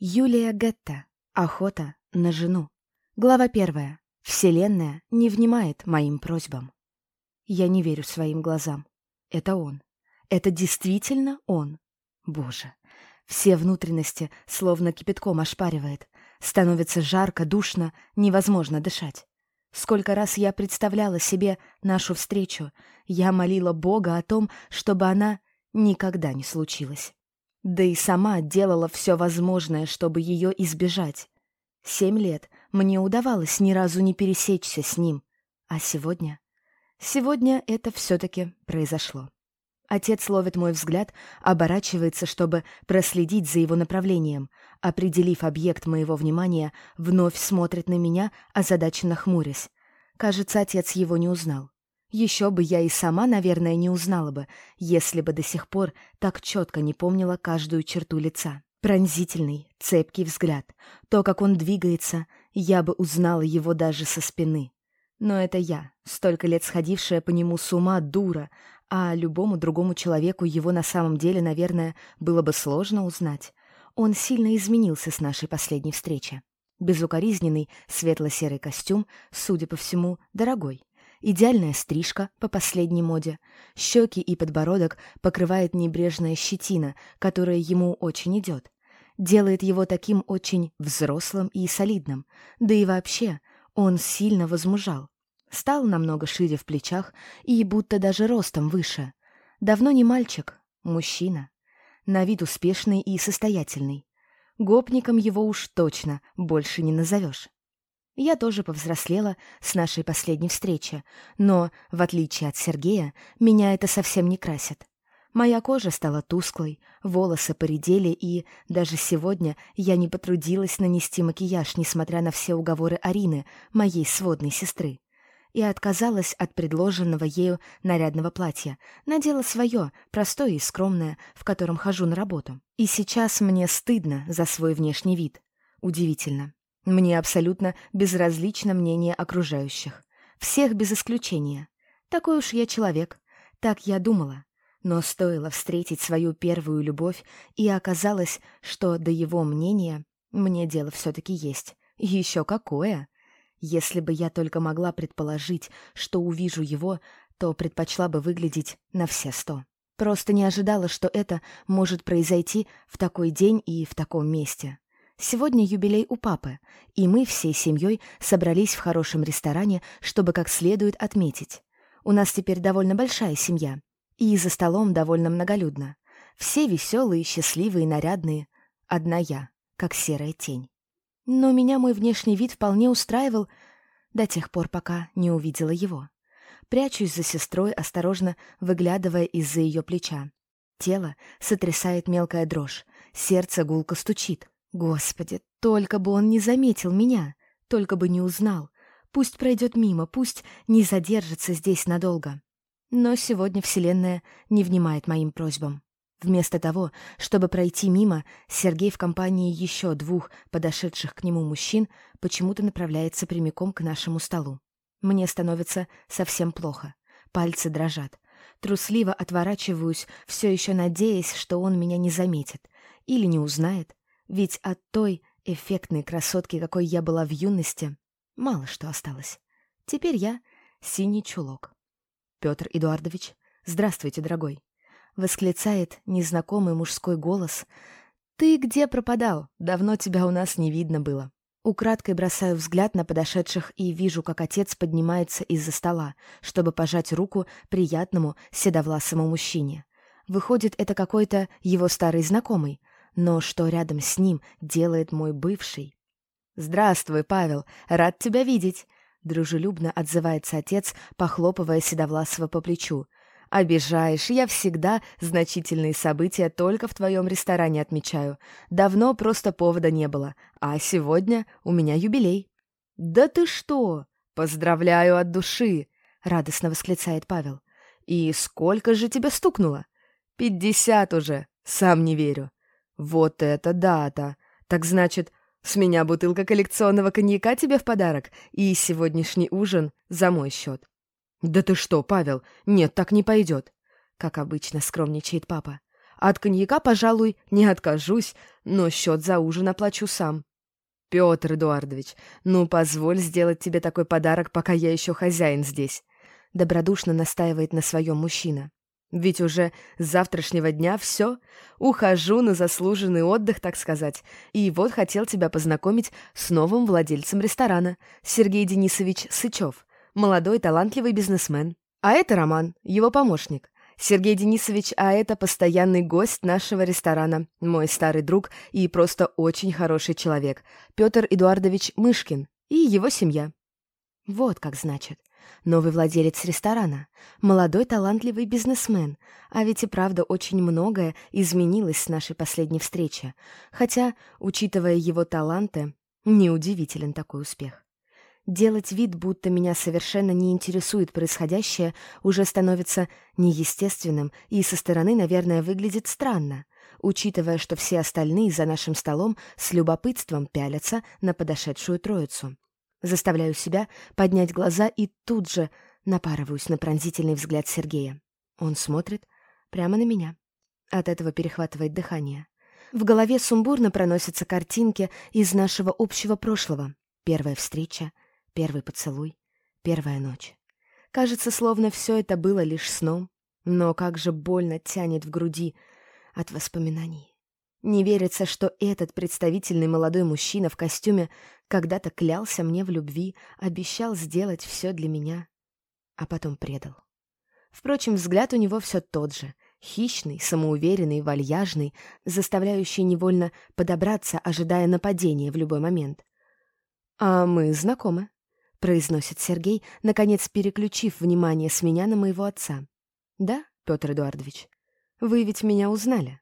Юлия Гетта. Охота на жену. Глава первая. Вселенная не внимает моим просьбам. Я не верю своим глазам. Это он. Это действительно он. Боже. Все внутренности словно кипятком ошпаривает. Становится жарко, душно, невозможно дышать. Сколько раз я представляла себе нашу встречу, я молила Бога о том, чтобы она никогда не случилась. Да и сама делала все возможное, чтобы ее избежать. Семь лет мне удавалось ни разу не пересечься с ним. А сегодня? Сегодня это все-таки произошло. Отец ловит мой взгляд, оборачивается, чтобы проследить за его направлением. Определив объект моего внимания, вновь смотрит на меня, озадаченно хмурясь. Кажется, отец его не узнал. Еще бы я и сама, наверное, не узнала бы, если бы до сих пор так четко не помнила каждую черту лица. Пронзительный, цепкий взгляд. То, как он двигается, я бы узнала его даже со спины. Но это я, столько лет сходившая по нему с ума дура, а любому другому человеку его на самом деле, наверное, было бы сложно узнать. Он сильно изменился с нашей последней встречи. Безукоризненный светло-серый костюм, судя по всему, дорогой. Идеальная стрижка по последней моде. Щеки и подбородок покрывает небрежная щетина, которая ему очень идет. Делает его таким очень взрослым и солидным. Да и вообще, он сильно возмужал. Стал намного шире в плечах и будто даже ростом выше. Давно не мальчик, мужчина. На вид успешный и состоятельный. Гопником его уж точно больше не назовешь. Я тоже повзрослела с нашей последней встречи, но, в отличие от Сергея, меня это совсем не красит. Моя кожа стала тусклой, волосы поредели, и даже сегодня я не потрудилась нанести макияж, несмотря на все уговоры Арины, моей сводной сестры. И отказалась от предложенного ею нарядного платья, надела свое, простое и скромное, в котором хожу на работу. И сейчас мне стыдно за свой внешний вид. Удивительно. Мне абсолютно безразлично мнение окружающих. Всех без исключения. Такой уж я человек. Так я думала. Но стоило встретить свою первую любовь, и оказалось, что до его мнения мне дело все-таки есть. Еще какое! Если бы я только могла предположить, что увижу его, то предпочла бы выглядеть на все сто. Просто не ожидала, что это может произойти в такой день и в таком месте. Сегодня юбилей у папы, и мы всей семьей собрались в хорошем ресторане, чтобы как следует отметить. У нас теперь довольно большая семья, и за столом довольно многолюдно. Все веселые, счастливые, нарядные. Одна я, как серая тень. Но меня мой внешний вид вполне устраивал до тех пор, пока не увидела его. Прячусь за сестрой, осторожно выглядывая из-за ее плеча. Тело сотрясает мелкая дрожь, сердце гулко стучит. Господи, только бы он не заметил меня, только бы не узнал. Пусть пройдет мимо, пусть не задержится здесь надолго. Но сегодня Вселенная не внимает моим просьбам. Вместо того, чтобы пройти мимо, Сергей в компании еще двух подошедших к нему мужчин почему-то направляется прямиком к нашему столу. Мне становится совсем плохо. Пальцы дрожат. Трусливо отворачиваюсь, все еще надеясь, что он меня не заметит или не узнает, ведь от той эффектной красотки, какой я была в юности, мало что осталось. Теперь я синий чулок. Петр Эдуардович, здравствуйте, дорогой. Восклицает незнакомый мужской голос. Ты где пропадал? Давно тебя у нас не видно было. Украдкой бросаю взгляд на подошедших и вижу, как отец поднимается из-за стола, чтобы пожать руку приятному седовласому мужчине. Выходит, это какой-то его старый знакомый, но что рядом с ним делает мой бывший? «Здравствуй, Павел, рад тебя видеть!» Дружелюбно отзывается отец, похлопывая Седовласова по плечу. «Обижаешь, я всегда значительные события только в твоем ресторане отмечаю. Давно просто повода не было, а сегодня у меня юбилей». «Да ты что! Поздравляю от души!» — радостно восклицает Павел. «И сколько же тебя стукнуло?» «Пятьдесят уже, сам не верю». «Вот это дата! Так значит, с меня бутылка коллекционного коньяка тебе в подарок и сегодняшний ужин за мой счет». «Да ты что, Павел? Нет, так не пойдет!» Как обычно скромничает папа. «От коньяка, пожалуй, не откажусь, но счет за ужин оплачу сам. Петр Эдуардович, ну позволь сделать тебе такой подарок, пока я еще хозяин здесь. Добродушно настаивает на своем мужчина. Ведь уже с завтрашнего дня все, ухожу на заслуженный отдых, так сказать. И вот хотел тебя познакомить с новым владельцем ресторана, Сергей Денисович Сычев, молодой талантливый бизнесмен. А это Роман, его помощник. Сергей Денисович, а это постоянный гость нашего ресторана, мой старый друг и просто очень хороший человек, Петр Эдуардович Мышкин и его семья. Вот как значит. Новый владелец ресторана, молодой талантливый бизнесмен, а ведь и правда очень многое изменилось с нашей последней встречи, хотя, учитывая его таланты, неудивителен такой успех. Делать вид, будто меня совершенно не интересует происходящее, уже становится неестественным и со стороны, наверное, выглядит странно, учитывая, что все остальные за нашим столом с любопытством пялятся на подошедшую троицу. Заставляю себя поднять глаза и тут же напарываюсь на пронзительный взгляд Сергея. Он смотрит прямо на меня. От этого перехватывает дыхание. В голове сумбурно проносятся картинки из нашего общего прошлого. Первая встреча — Первый поцелуй, первая ночь. Кажется, словно все это было лишь сном, но как же больно тянет в груди от воспоминаний. Не верится, что этот представительный молодой мужчина в костюме когда-то клялся мне в любви, обещал сделать все для меня, а потом предал. Впрочем, взгляд у него все тот же, хищный, самоуверенный, вальяжный, заставляющий невольно подобраться, ожидая нападения в любой момент. «А мы знакомы», — произносит Сергей, наконец переключив внимание с меня на моего отца. «Да, Петр Эдуардович, вы ведь меня узнали?»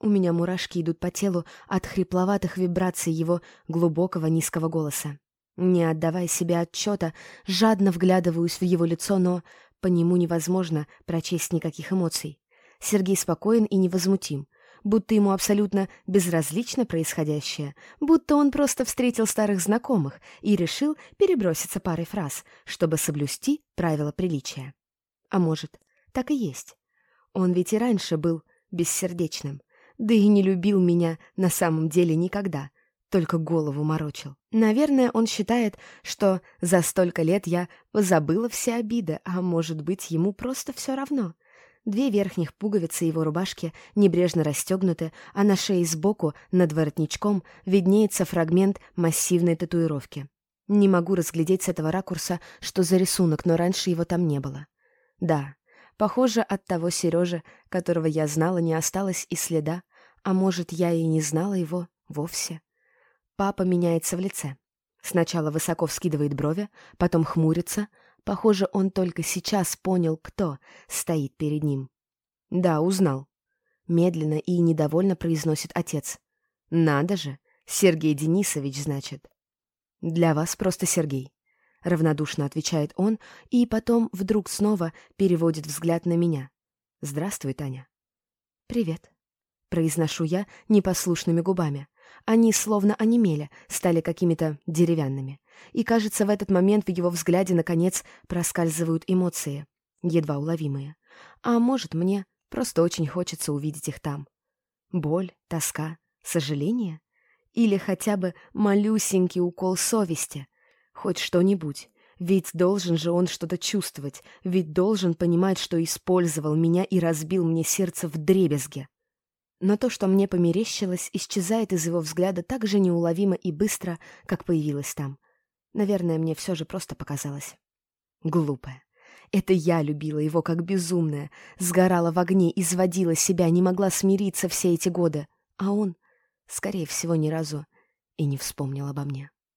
У меня мурашки идут по телу от хрипловатых вибраций его глубокого низкого голоса. Не отдавая себе отчета, жадно вглядываюсь в его лицо, но по нему невозможно прочесть никаких эмоций. Сергей спокоен и невозмутим, будто ему абсолютно безразлично происходящее, будто он просто встретил старых знакомых и решил переброситься парой фраз, чтобы соблюсти правила приличия. А может, так и есть. Он ведь и раньше был бессердечным, да и не любил меня на самом деле никогда, только голову морочил. Наверное, он считает, что за столько лет я позабыла все обиды, а может быть, ему просто все равно — Две верхних пуговицы его рубашки небрежно расстегнуты, а на шее сбоку, над воротничком, виднеется фрагмент массивной татуировки. Не могу разглядеть с этого ракурса, что за рисунок, но раньше его там не было. Да, похоже, от того Сережи, которого я знала, не осталось и следа, а может, я и не знала его вовсе. Папа меняется в лице. Сначала высоко вскидывает брови, потом хмурится, Похоже, он только сейчас понял, кто стоит перед ним. «Да, узнал». Медленно и недовольно произносит отец. «Надо же, Сергей Денисович, значит». «Для вас просто Сергей», — равнодушно отвечает он, и потом вдруг снова переводит взгляд на меня. «Здравствуй, Таня». «Привет», — произношу я непослушными губами. Они словно онемели, стали какими-то деревянными. И, кажется, в этот момент в его взгляде, наконец, проскальзывают эмоции, едва уловимые. А может, мне просто очень хочется увидеть их там. Боль, тоска, сожаление? Или хотя бы малюсенький укол совести? Хоть что-нибудь. Ведь должен же он что-то чувствовать, ведь должен понимать, что использовал меня и разбил мне сердце в дребезге. Но то, что мне померещилось, исчезает из его взгляда так же неуловимо и быстро, как появилось там. Наверное, мне все же просто показалось. Глупая. Это я любила его как безумная, сгорала в огне, изводила себя, не могла смириться все эти годы. А он, скорее всего, ни разу и не вспомнил обо мне.